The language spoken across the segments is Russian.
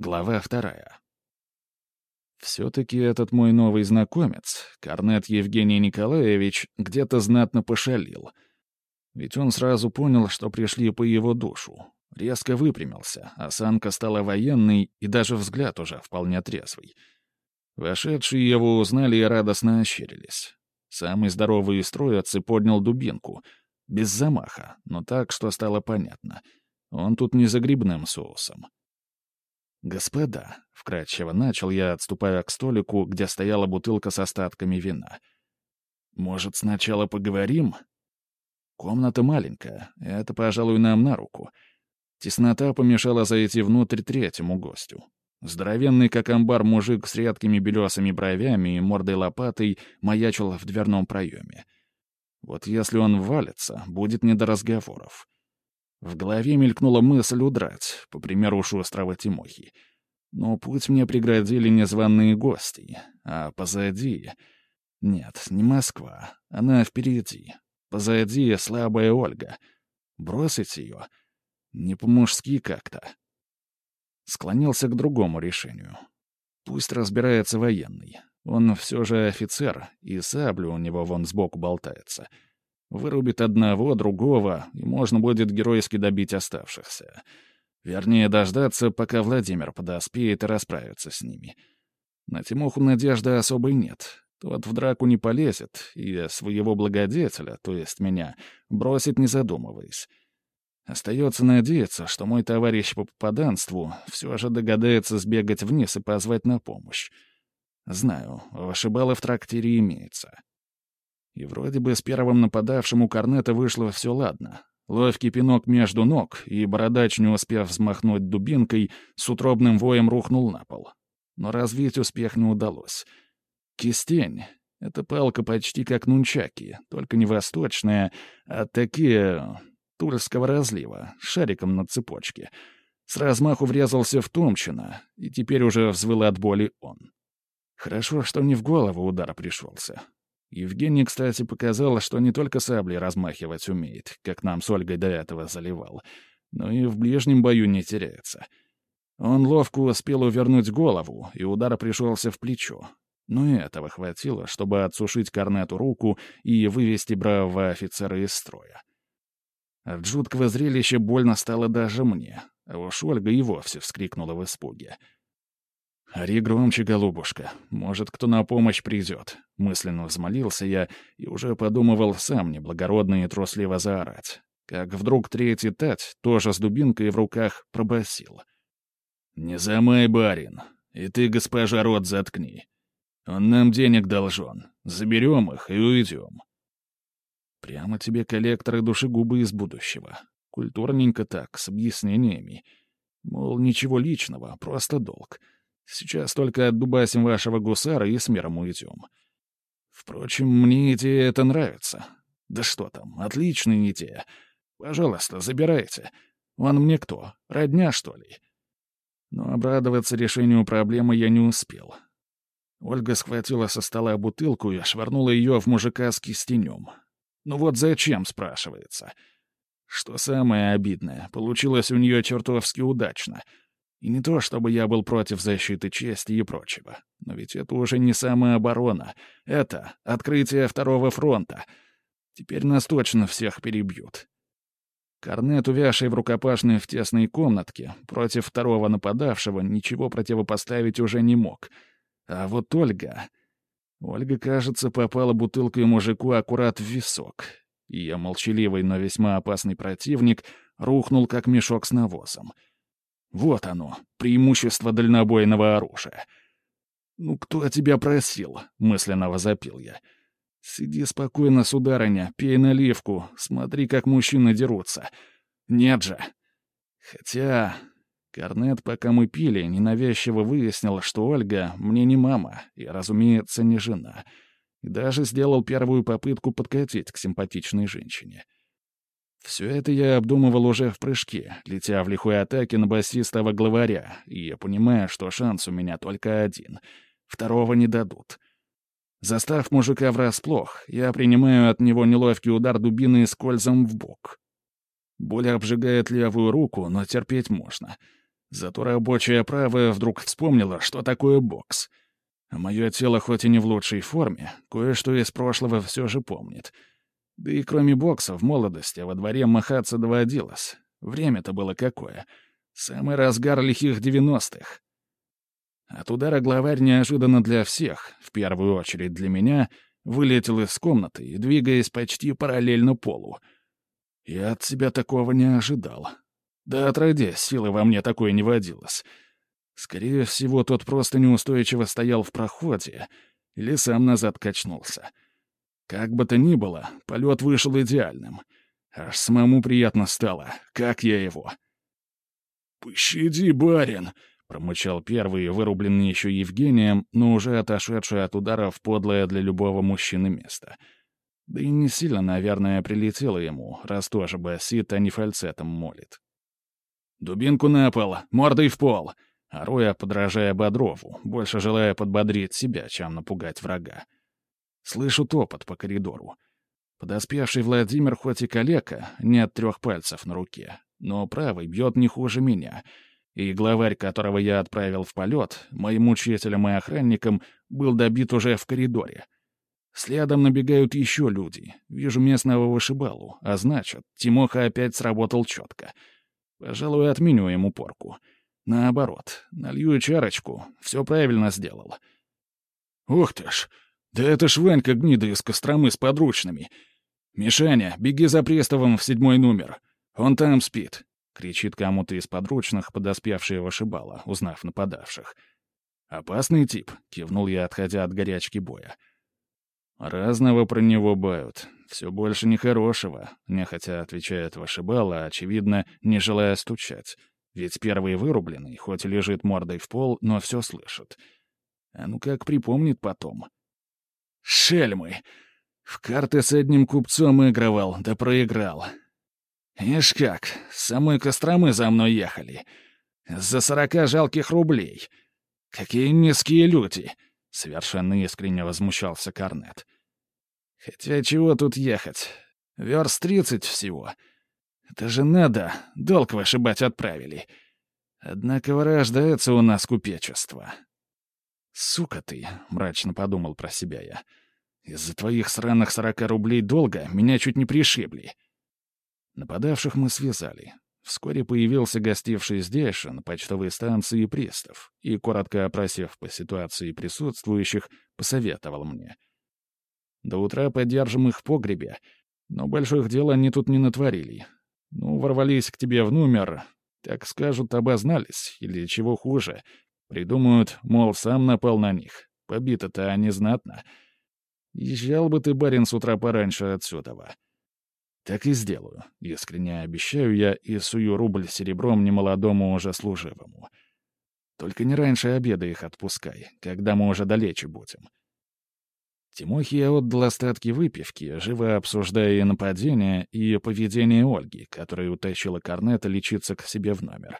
Глава вторая. Все-таки этот мой новый знакомец, Корнет Евгений Николаевич, где-то знатно пошалил. Ведь он сразу понял, что пришли по его душу. Резко выпрямился, осанка стала военной, и даже взгляд уже вполне трезвый. Вошедшие его узнали и радостно ощерились. Самый здоровый из троицы поднял дубинку. Без замаха, но так, что стало понятно. Он тут не за грибным соусом. «Господа», — вкратчиво начал я, отступая к столику, где стояла бутылка с остатками вина. «Может, сначала поговорим?» Комната маленькая, это, пожалуй, нам на руку. Теснота помешала зайти внутрь третьему гостю. Здоровенный, как амбар, мужик с редкими белесыми бровями и мордой лопатой маячил в дверном проеме. Вот если он валится, будет не до разговоров. В голове мелькнула мысль удрать, по примеру шустрого Тимохи. Но путь мне преградили незваные гости, а позади... Нет, не Москва, она впереди. Позади слабая Ольга. Бросить ее? Не по-мужски как-то. Склонился к другому решению. Пусть разбирается военный. Он все же офицер, и саблю у него вон сбоку болтается — Вырубит одного, другого, и можно будет геройски добить оставшихся. Вернее, дождаться, пока Владимир подоспеет и расправится с ними. На Тимоху надежды особой нет. Тот в драку не полезет, и своего благодетеля, то есть меня, бросит, не задумываясь. Остается надеяться, что мой товарищ по попаданству все же догадается сбегать вниз и позвать на помощь. Знаю, вышибалы в трактире имеется. И вроде бы с первым нападавшим у Корнета вышло все ладно. Ловкий пинок между ног, и бородач, не успев взмахнуть дубинкой, с утробным воем рухнул на пол. Но развить успех не удалось. Кистень — это палка почти как нунчаки, только не восточная, а такие тульского разлива, шариком на цепочке. С размаху врезался в Томчина, и теперь уже взвыл от боли он. Хорошо, что не в голову удар пришелся. Евгений, кстати, показал, что не только саблей размахивать умеет, как нам с Ольгой до этого заливал, но и в ближнем бою не теряется. Он ловко успел увернуть голову, и удар пришелся в плечо. Но и этого хватило, чтобы отсушить корнету руку и вывести бравого офицера из строя. От жуткого зрелища больно стало даже мне, а уж Ольга и вовсе вскрикнула в испуге — «Ори громче, голубушка. Может, кто на помощь придет». Мысленно взмолился я и уже подумывал сам неблагородно и трусливо заорать. Как вдруг третий тать, тоже с дубинкой в руках, пробасил. «Не замай, барин. И ты, госпожа, рот заткни. Он нам денег должен. Заберем их и уйдем». Прямо тебе коллекторы душегубы из будущего. Культурненько так, с объяснениями. Мол, ничего личного, просто долг. Сейчас только отдубасим вашего гусара и с миром уйдем. Впрочем, мне идея эта нравится. Да что там, отличная идея. Пожалуйста, забирайте. Он мне кто, родня, что ли? Но обрадоваться решению проблемы я не успел. Ольга схватила со стола бутылку и швырнула ее в мужика с кистенем. Ну вот зачем, спрашивается. Что самое обидное, получилось у нее чертовски удачно — и не то, чтобы я был против защиты чести и прочего. Но ведь это уже не самооборона. Это открытие второго фронта. Теперь нас точно всех перебьют. Корнет, увязший в рукопашной в тесной комнатке, против второго нападавшего ничего противопоставить уже не мог. А вот Ольга... Ольга, кажется, попала бутылкой мужику аккурат в висок. Я, молчаливый, но весьма опасный противник, рухнул, как мешок с навозом — вот оно, преимущество дальнобойного оружия. «Ну, кто тебя просил?» — мысленно возопил я. «Сиди спокойно, сударыня, пей наливку, смотри, как мужчины дерутся. Нет же!» Хотя... Корнет, пока мы пили, ненавязчиво выяснил, что Ольга мне не мама и, разумеется, не жена. И даже сделал первую попытку подкатить к симпатичной женщине. — все это я обдумывал уже в прыжке, летя в лихой атаке на басистого главаря, и я понимаю, что шанс у меня только один. Второго не дадут. Застав мужика врасплох, я принимаю от него неловкий удар дубины с кользом в бок. Боль обжигает левую руку, но терпеть можно. Зато рабочая правая вдруг вспомнила, что такое бокс. Мое тело хоть и не в лучшей форме, кое-что из прошлого все же помнит. Да и кроме бокса в молодости во дворе махаться доводилось. Время-то было какое. Самый разгар лихих девяностых. От удара главарь неожиданно для всех, в первую очередь для меня, вылетел из комнаты и, двигаясь почти параллельно полу. Я от себя такого не ожидал. Да отродясь, силы во мне такой не водилось. Скорее всего, тот просто неустойчиво стоял в проходе или сам назад качнулся. Как бы то ни было, полет вышел идеальным. Аж самому приятно стало. Как я его? «Пощади, барин!» — промычал первый, вырубленный еще Евгением, но уже отошедший от ударов подлое для любого мужчины место. Да и не сильно, наверное, прилетело ему, раз тоже басит, а не фальцетом молит. «Дубинку на пол, мордой в пол!» Ору я, подражая Бодрову, больше желая подбодрить себя, чем напугать врага. Слышу топот по коридору. Подоспевший Владимир хоть и калека, нет трех пальцев на руке, но правый бьет не хуже меня. И главарь, которого я отправил в полет, моим учителем и охранником, был добит уже в коридоре. Следом набегают еще люди. Вижу местного вышибалу, а значит, Тимоха опять сработал четко — Пожалуй, отменю ему порку. Наоборот, налью чарочку, все правильно сделал. Ух ты ж, да это ж Ванька гнида из Костромы с подручными. «Мишаня, беги за Престовым в седьмой номер. Он там спит», — кричит кому-то из подручных подоспевший вышибала, узнав нападавших. «Опасный тип», — кивнул я, отходя от горячки боя. «Разного про него бают все больше нехорошего», — нехотя отвечает вышибала, очевидно, не желая стучать. Ведь первый вырубленный, хоть и лежит мордой в пол, но все слышит. А ну как припомнит потом. «Шельмы! В карты с одним купцом игрывал, да проиграл. Ишь как, с самой Костромы за мной ехали. За сорока жалких рублей. Какие низкие люди!» — совершенно искренне возмущался Корнет. — Хотя чего тут ехать? Верст тридцать всего. Это же надо, долг вышибать отправили. Однако вырождается у нас купечество. «Сука ты!» — мрачно подумал про себя я. «Из-за твоих сраных сорока рублей долга меня чуть не пришибли». Нападавших мы связали. Вскоре появился гостивший здесь на почтовой станции пристав и, коротко опросив по ситуации присутствующих, посоветовал мне — до утра подержим их в погребе. Но больших дел они тут не натворили. Ну, ворвались к тебе в номер, так скажут, обознались, или чего хуже. Придумают, мол, сам напал на них. Побито-то они знатно. Езжал бы ты, барин, с утра пораньше отсюда. Так и сделаю. Искренне обещаю я и сую рубль серебром немолодому уже служивому. Только не раньше обеда их отпускай, когда мы уже далече будем. Тимохий отдал остатки выпивки, живо обсуждая нападение, и поведение Ольги, которая утащила Корнета лечиться к себе в номер.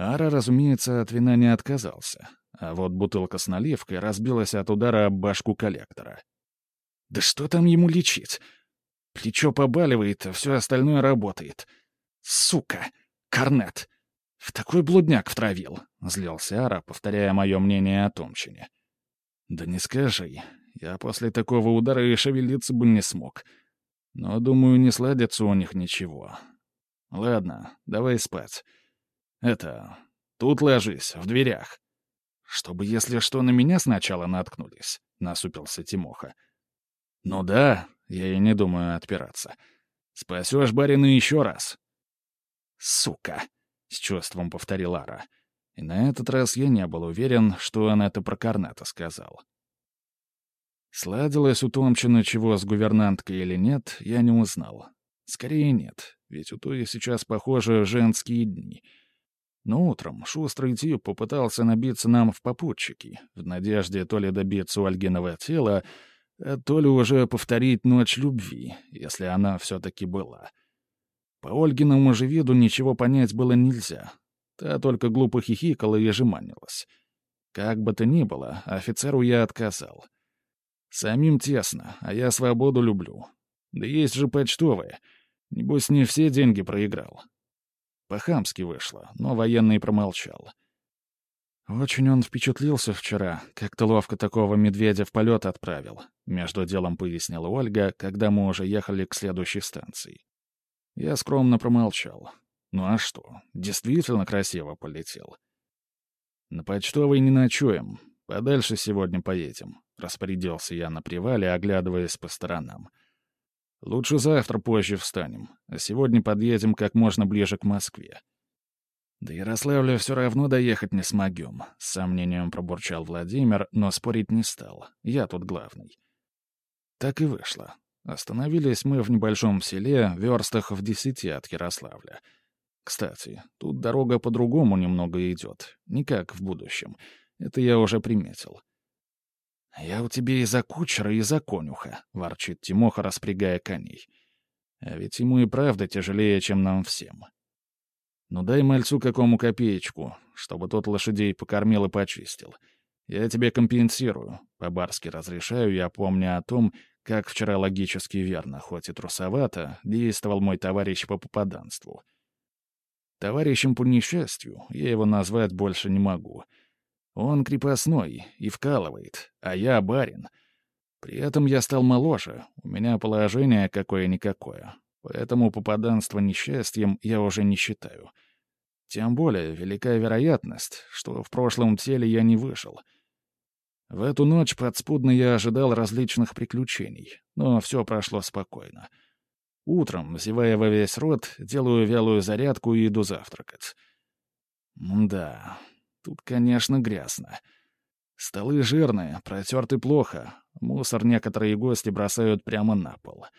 Ара, разумеется, от вина не отказался, а вот бутылка с наливкой разбилась от удара об башку коллектора. «Да что там ему лечить? Плечо побаливает, а все остальное работает. Сука! Корнет! В такой блудняк втравил!» — злился Ара, повторяя мое мнение о Томчине. «Да не скажи. Я после такого удара и шевелиться бы не смог. Но, думаю, не сладится у них ничего. Ладно, давай спать. Это... Тут ложись, в дверях. Чтобы, если что, на меня сначала наткнулись, — насупился Тимоха. Ну да, я и не думаю отпираться. Спасешь барина еще раз. Сука! — с чувством повторил Ара. И на этот раз я не был уверен, что он это про Корната сказал. Сладилось у Томчина чего с гувернанткой или нет, я не узнал. Скорее нет, ведь у той сейчас, похоже, женские дни. Но утром шустрый тип попытался набиться нам в попутчики, в надежде то ли добиться Ольгиного тела, а то ли уже повторить ночь любви, если она все-таки была. По Ольгиному же виду ничего понять было нельзя. Та только глупо хихикала и жеманилась. Как бы то ни было, офицеру я отказал — Самим тесно, а я свободу люблю. Да есть же почтовые. Небось, не все деньги проиграл. По-хамски вышло, но военный промолчал. «Очень он впечатлился вчера, как ты ловко такого медведя в полет отправил», — между делом пояснила Ольга, когда мы уже ехали к следующей станции. Я скромно промолчал. Ну а что, действительно красиво полетел. «На почтовой не ночуем, подальше сегодня поедем», — распорядился я на привале, оглядываясь по сторонам. «Лучше завтра позже встанем, а сегодня подъедем как можно ближе к Москве. «До Ярославля все равно доехать не смогем», — с сомнением пробурчал Владимир, но спорить не стал. Я тут главный. Так и вышло. Остановились мы в небольшом селе, верстах в десяти от Ярославля. Кстати, тут дорога по-другому немного идет, не как в будущем. Это я уже приметил. «Я у тебя и за кучера, и за конюха», — ворчит Тимоха, распрягая коней. А ведь ему и правда тяжелее, чем нам всем. Ну дай мальцу какому копеечку, чтобы тот лошадей покормил и почистил. Я тебе компенсирую. По-барски разрешаю я, помня о том, как вчера логически верно, хоть и трусовато, действовал мой товарищ по попаданству. Товарищем по несчастью я его назвать больше не могу. Он крепостной и вкалывает, а я барин. При этом я стал моложе, у меня положение какое-никакое. Поэтому попаданство несчастьем я уже не считаю. Тем более велика вероятность, что в прошлом теле я не вышел. В эту ночь подспудно я ожидал различных приключений, но все прошло спокойно. Утром, зевая во весь рот, делаю вялую зарядку и иду завтракать. Да, тут, конечно, грязно. Столы жирные, протерты плохо, мусор некоторые гости бросают прямо на пол —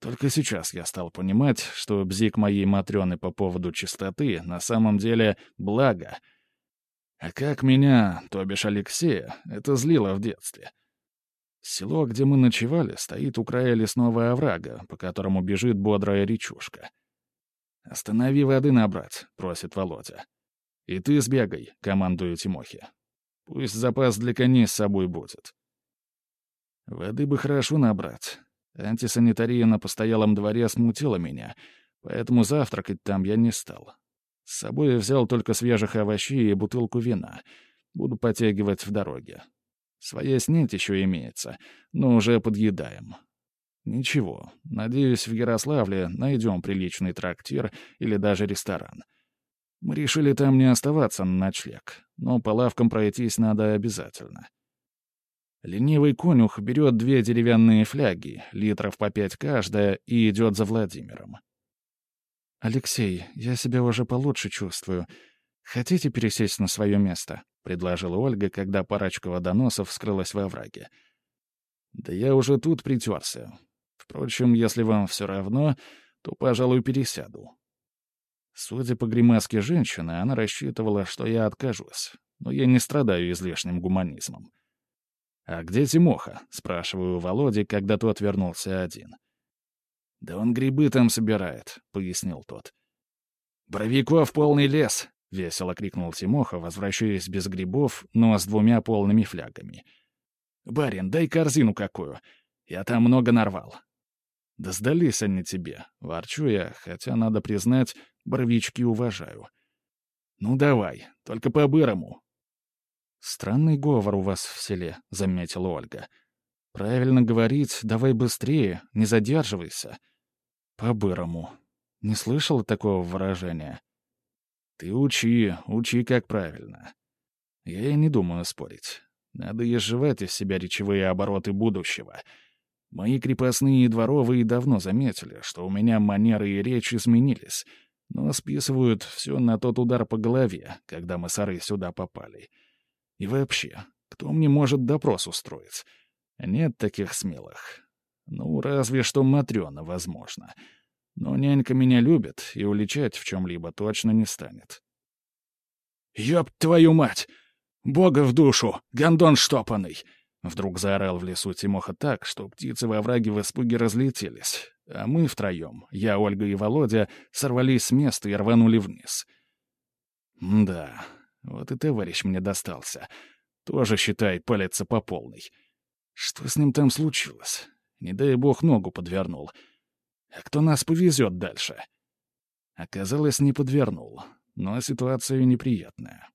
только сейчас я стал понимать, что бзик моей Матрёны по поводу чистоты на самом деле благо. А как меня, то бишь Алексея, это злило в детстве. Село, где мы ночевали, стоит у края лесного оврага, по которому бежит бодрая речушка. «Останови воды набрать», — просит Володя. «И ты сбегай», — командую Тимохе. «Пусть запас для коней с собой будет». Воды бы хорошо набрать, Антисанитария на постоялом дворе смутила меня, поэтому завтракать там я не стал. С собой взял только свежих овощей и бутылку вина. Буду потягивать в дороге. Своя снять еще имеется, но уже подъедаем. Ничего, надеюсь, в Ярославле найдем приличный трактир или даже ресторан. Мы решили там не оставаться на ночлег, но по лавкам пройтись надо обязательно. Ленивый конюх берет две деревянные фляги, литров по пять каждая, и идет за Владимиром. «Алексей, я себя уже получше чувствую. Хотите пересесть на свое место?» — предложила Ольга, когда парочка водоносов скрылась во враге. «Да я уже тут притерся. Впрочем, если вам все равно, то, пожалуй, пересяду». Судя по гримаске женщины, она рассчитывала, что я откажусь, но я не страдаю излишним гуманизмом. «А где Тимоха?» — спрашиваю Володи, когда тот вернулся один. «Да он грибы там собирает», — пояснил тот. «Боровиков полный лес!» — весело крикнул Тимоха, возвращаясь без грибов, но с двумя полными флягами. «Барин, дай корзину какую. Я там много нарвал». «Да сдались они тебе», — ворчу я, хотя, надо признать, боровички уважаю. «Ну давай, только по-бырому, «Странный говор у вас в селе», — заметила Ольга. «Правильно говорить, давай быстрее, не задерживайся». «По-бырому. Не слышала такого выражения?» «Ты учи, учи как правильно. Я и не думаю спорить. Надо изживать из себя речевые обороты будущего. Мои крепостные и дворовые давно заметили, что у меня манеры и речь изменились, но списывают все на тот удар по голове, когда мы сары сюда попали». И вообще, кто мне может допрос устроить? Нет таких смелых. Ну, разве что Матрёна, возможно. Но нянька меня любит и уличать в чем-либо точно не станет. «Ёб твою мать! Бога в душу! Гондон штопанный!» Вдруг заорал в лесу Тимоха так, что птицы во враге в испуге разлетелись, а мы втроем, я, Ольга и Володя, сорвались с места и рванули вниз. Да, вот и товарищ мне достался. Тоже, считай, палится по полной. Что с ним там случилось? Не дай бог ногу подвернул. А кто нас повезет дальше? Оказалось, не подвернул, но ситуация неприятная.